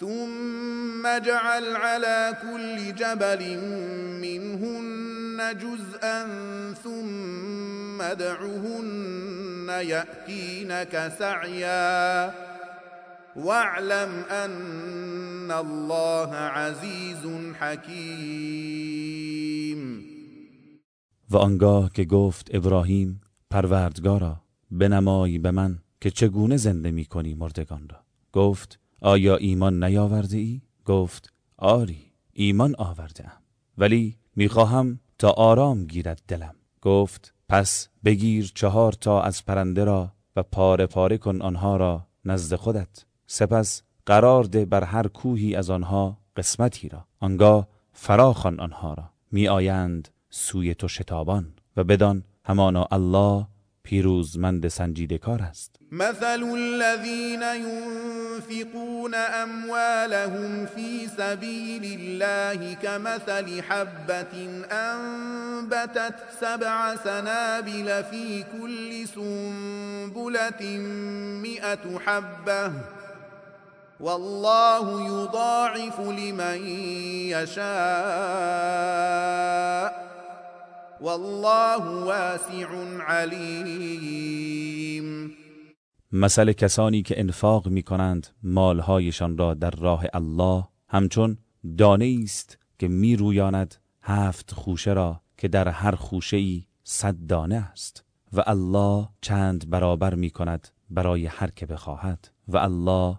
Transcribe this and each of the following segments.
ثم اجعل على كل جبل منهن جزءا ثم ادعهن يأتينك سعيا واعلم ان الله عزیز حکیم و آنگاه که گفت ابراهیم، پروردگارا بنمایی به من که چگونه زنده می کنی مردگان را؟ گفت آیا ایمان نیاورده ای؟ گفت، آری، ایمان آورده ام ولی میخواهم تا آرام گیرد دلم. گفت، پس بگیر چهار تا از پرنده را و پاره پاره کن آنها را نزد خودت. سپس قرار ده بر هر کوهی از آنها قسمتی را. آنگاه فراخوان آنها را. می آیند سوی تو شتابان و بدان همانا الله پیروزمند سنجیده کار است. مثل الذين ينفقون اموالهم في سبيل الله كمثل حبة انبتت سبع سنابل في كل سنبلة مئة حبة والله يضاعف لمن يشاء والله واسع علیم۔ مثل کسانی که انفاق می کنند مالهایشان را در راه الله. همچون دانه است که می رویاند هفت خوشه را که در هر خوشه ای صد دانه است. و الله چند برابر می کند برای هر که بخواهد. و الله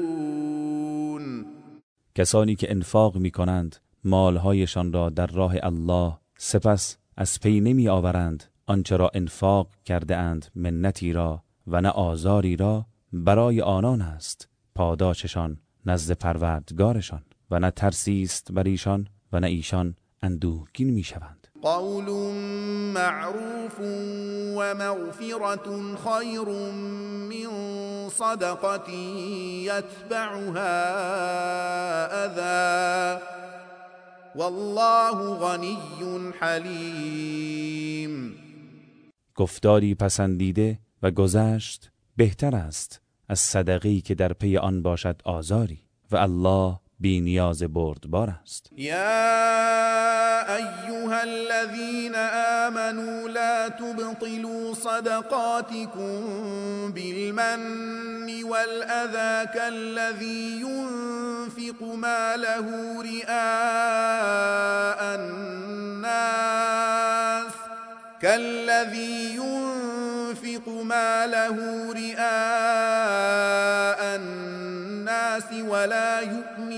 کسانی که انفاق می کنند مالهایشان را در راه الله سپس از پی نمی آورند آنچه را انفاق کرده اند منتی را و نه آزاری را برای آنان است. پاداششان نزد پروردگارشان و نه ترسی است بر ایشان و نه ایشان اندوهگین می شوند قول معروف ومغفرة خير من صدقة يتبعها أذى. والله غني حليم. گفتاری پسندیده و گذشت بهتر است از صدقی که در پی آن باشد آزاری. و الله بی نیاز بردبار است. يا أيها الذين آمنوا لا تبطلوا صدقاتكم بالمن والأذى كالذي ينفق ماله رئاء الناس كالذي ينفق ماله رئاء الناس ولا يؤمن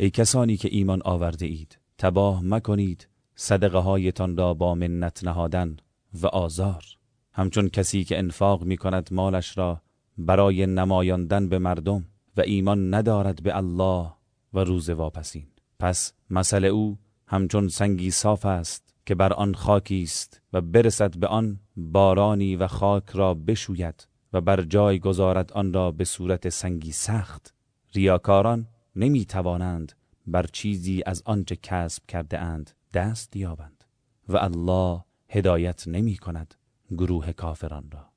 ای کسانی که ایمان آورده اید، تباه مکنید صدقه هایتان را با منت نهادن و آزار. همچون کسی که انفاق می کند مالش را برای نمایاندن به مردم و ایمان ندارد به الله و روز واپسین. پس مسئله او همچون سنگی صاف است که بر آن خاکی است و برسد به آن بارانی و خاک را بشوید و بر جای گذارد آن را به صورت سنگی سخت. ریاکاران نمی توانند بر چیزی از آنچه کسب کرده اند دست یابند و الله هدایت نمی کند گروه کافران را.